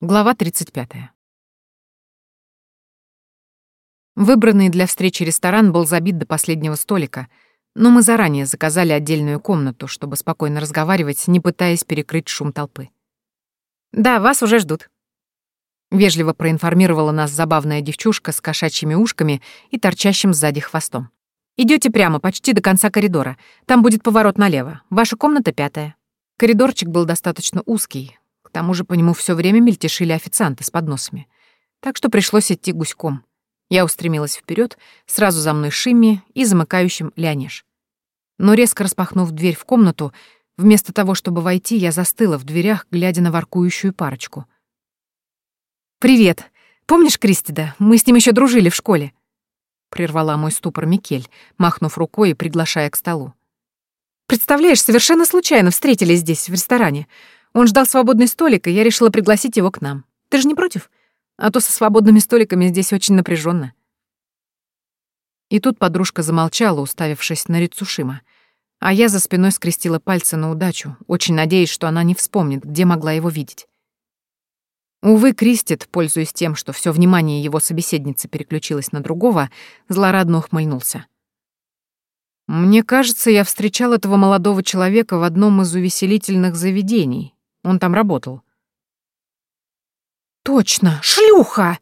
Глава 35. Выбранный для встречи ресторан был забит до последнего столика, но мы заранее заказали отдельную комнату, чтобы спокойно разговаривать, не пытаясь перекрыть шум толпы. «Да, вас уже ждут», — вежливо проинформировала нас забавная девчушка с кошачьими ушками и торчащим сзади хвостом. Идете прямо, почти до конца коридора. Там будет поворот налево. Ваша комната пятая». Коридорчик был достаточно узкий, тому же по нему все время мельтешили официанты с подносами. Так что пришлось идти гуськом. Я устремилась вперед, сразу за мной Шимми и замыкающим Леонеж. Но резко распахнув дверь в комнату, вместо того, чтобы войти, я застыла в дверях, глядя на воркующую парочку. «Привет! Помнишь Кристида? Мы с ним еще дружили в школе!» Прервала мой ступор Микель, махнув рукой и приглашая к столу. «Представляешь, совершенно случайно встретились здесь, в ресторане. Он ждал свободный столик, и я решила пригласить его к нам. Ты же не против? А то со свободными столиками здесь очень напряженно. И тут подружка замолчала, уставившись на Рицушима. А я за спиной скрестила пальцы на удачу, очень надеясь, что она не вспомнит, где могла его видеть. Увы, Кристит, пользуясь тем, что все внимание его собеседницы переключилось на другого, злорадно ухмыльнулся. «Мне кажется, я встречал этого молодого человека в одном из увеселительных заведений, он там работал. «Точно! Шлюха!»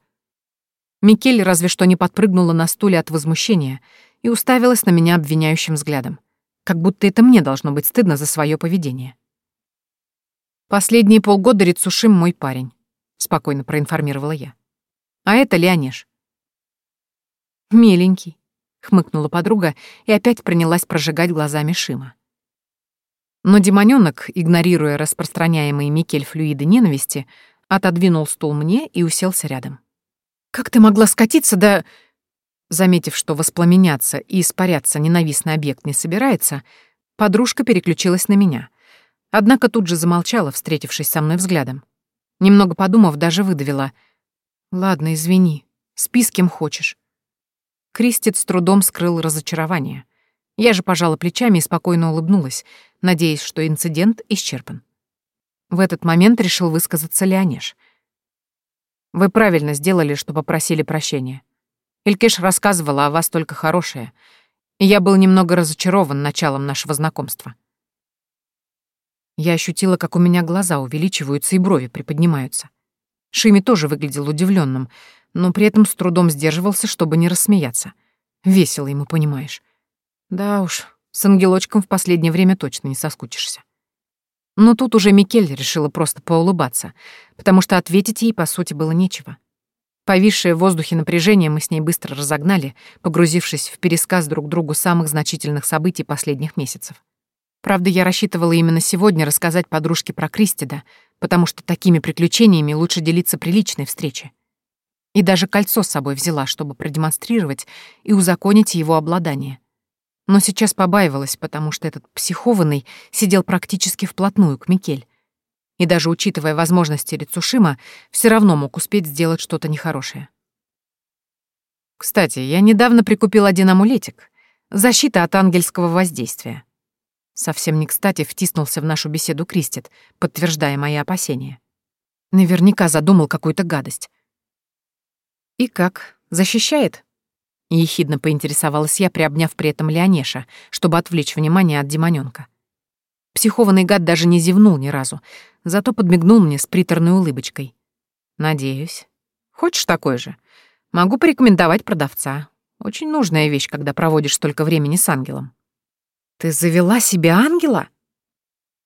Микель разве что не подпрыгнула на стуле от возмущения и уставилась на меня обвиняющим взглядом, как будто это мне должно быть стыдно за свое поведение. «Последние полгода Рицушим мой парень», — спокойно проинформировала я. «А это Леонеж». «Миленький», — хмыкнула подруга и опять принялась прожигать глазами Шима. Но демонёнок, игнорируя распространяемые Микель флюиды ненависти, отодвинул стул мне и уселся рядом. «Как ты могла скатиться да...» Заметив, что воспламеняться и испаряться ненавистный объект не собирается, подружка переключилась на меня. Однако тут же замолчала, встретившись со мной взглядом. Немного подумав, даже выдавила. «Ладно, извини. Спи с кем хочешь». Кристит с трудом скрыл разочарование — я же пожала плечами и спокойно улыбнулась, надеясь, что инцидент исчерпан. В этот момент решил высказаться Леонеж. «Вы правильно сделали, что попросили прощения. Илькеш рассказывала о вас только хорошее, и я был немного разочарован началом нашего знакомства». Я ощутила, как у меня глаза увеличиваются и брови приподнимаются. Шими тоже выглядел удивленным, но при этом с трудом сдерживался, чтобы не рассмеяться. Весело ему, понимаешь. Да уж, с ангелочком в последнее время точно не соскучишься. Но тут уже Микель решила просто поулыбаться, потому что ответить ей, по сути, было нечего. Повисшее в воздухе напряжение мы с ней быстро разогнали, погрузившись в пересказ друг другу самых значительных событий последних месяцев. Правда, я рассчитывала именно сегодня рассказать подружке про Кристида, потому что такими приключениями лучше делиться при личной встрече. И даже кольцо с собой взяла, чтобы продемонстрировать и узаконить его обладание но сейчас побаивалась, потому что этот психованный сидел практически вплотную к Микель. И даже учитывая возможности Рицушима, все равно мог успеть сделать что-то нехорошее. Кстати, я недавно прикупил один амулетик. Защита от ангельского воздействия. Совсем не кстати втиснулся в нашу беседу Кристит, подтверждая мои опасения. Наверняка задумал какую-то гадость. И как, защищает? — ехидно поинтересовалась я, приобняв при этом Леонеша, чтобы отвлечь внимание от демонёнка. Психованный гад даже не зевнул ни разу, зато подмигнул мне с приторной улыбочкой. «Надеюсь. Хочешь такой же? Могу порекомендовать продавца. Очень нужная вещь, когда проводишь столько времени с ангелом». «Ты завела себе ангела?»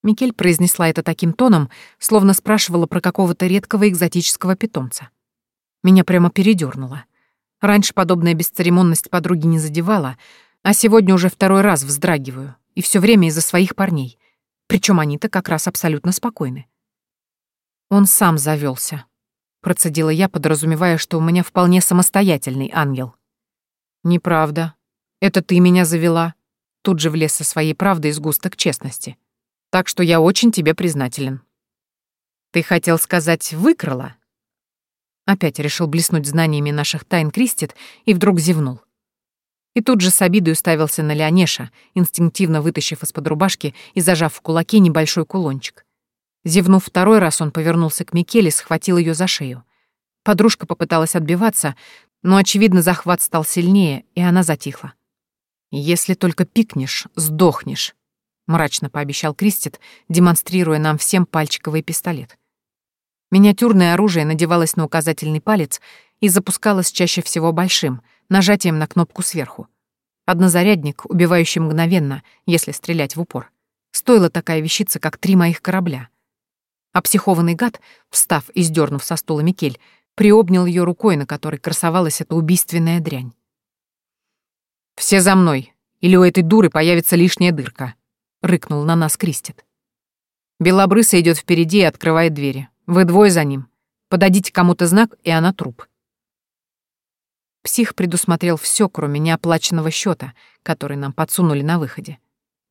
Микель произнесла это таким тоном, словно спрашивала про какого-то редкого экзотического питомца. Меня прямо передёрнуло. Раньше подобная бесцеремонность подруги не задевала, а сегодня уже второй раз вздрагиваю, и все время из-за своих парней. Причем они-то как раз абсолютно спокойны. Он сам завелся, процедила я, подразумевая, что у меня вполне самостоятельный ангел. Неправда. Это ты меня завела. Тут же влез со своей правдой сгусток честности. Так что я очень тебе признателен. Ты хотел сказать «выкрала»? Опять решил блеснуть знаниями наших тайн Кристит и вдруг зевнул. И тут же с обидой уставился на Леонеша, инстинктивно вытащив из-под рубашки и зажав в кулаке небольшой кулончик. Зевнув второй раз, он повернулся к Микеле, схватил ее за шею. Подружка попыталась отбиваться, но, очевидно, захват стал сильнее, и она затихла. «Если только пикнешь, сдохнешь», — мрачно пообещал Кристит, демонстрируя нам всем пальчиковый пистолет. Миниатюрное оружие надевалось на указательный палец и запускалось чаще всего большим, нажатием на кнопку сверху. Однозарядник, убивающий мгновенно, если стрелять в упор. Стоила такая вещица, как три моих корабля. А психованный гад, встав и сдернув со стула Микель, приобнял ее рукой, на которой красовалась эта убийственная дрянь. «Все за мной, или у этой дуры появится лишняя дырка», — рыкнул на нас Кристит. Белобрысый идет впереди и открывает двери. Вы двое за ним. Подадите кому-то знак, и она труп. Псих предусмотрел все, кроме неоплаченного счета, который нам подсунули на выходе.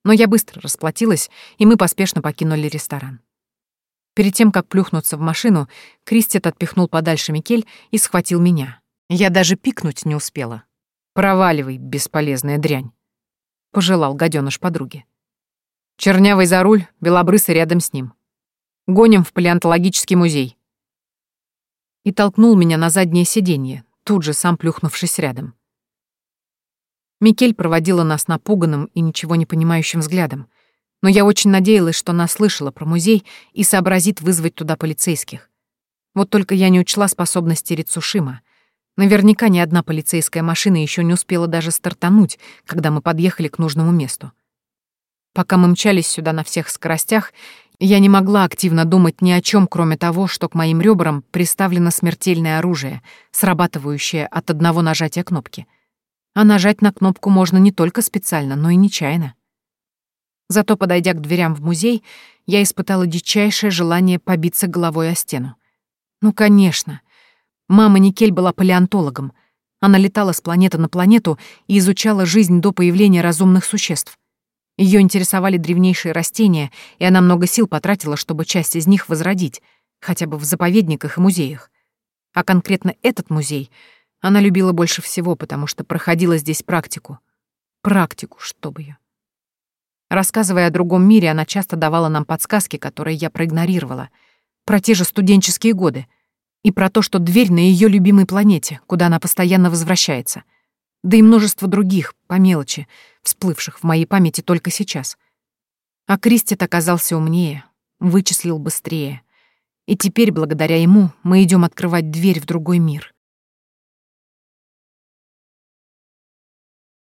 Но я быстро расплатилась, и мы поспешно покинули ресторан. Перед тем, как плюхнуться в машину, Кристит отпихнул подальше Микель и схватил меня. Я даже пикнуть не успела. «Проваливай, бесполезная дрянь», — пожелал гадёныш подруге. Чернявый за руль, белобрысый рядом с ним. Гоним в палеонтологический музей. И толкнул меня на заднее сиденье, тут же сам плюхнувшись рядом. Микель проводила нас напуганным и ничего не понимающим взглядом, но я очень надеялась, что она слышала про музей и сообразит вызвать туда полицейских. Вот только я не учла способности Рицушима. Наверняка ни одна полицейская машина еще не успела даже стартануть, когда мы подъехали к нужному месту. Пока мы мчались сюда на всех скоростях, я не могла активно думать ни о чем, кроме того, что к моим ребрам приставлено смертельное оружие, срабатывающее от одного нажатия кнопки. А нажать на кнопку можно не только специально, но и нечаянно. Зато, подойдя к дверям в музей, я испытала дичайшее желание побиться головой о стену. Ну, конечно. Мама Никель была палеонтологом. Она летала с планеты на планету и изучала жизнь до появления разумных существ. Ее интересовали древнейшие растения, и она много сил потратила, чтобы часть из них возродить, хотя бы в заповедниках и музеях. А конкретно этот музей она любила больше всего, потому что проходила здесь практику. Практику, чтобы ее. Рассказывая о другом мире, она часто давала нам подсказки, которые я проигнорировала, про те же студенческие годы и про то, что дверь на ее любимой планете, куда она постоянно возвращается — да и множество других, по мелочи, всплывших в моей памяти только сейчас. А Кристит оказался умнее, вычислил быстрее. И теперь, благодаря ему, мы идем открывать дверь в другой мир.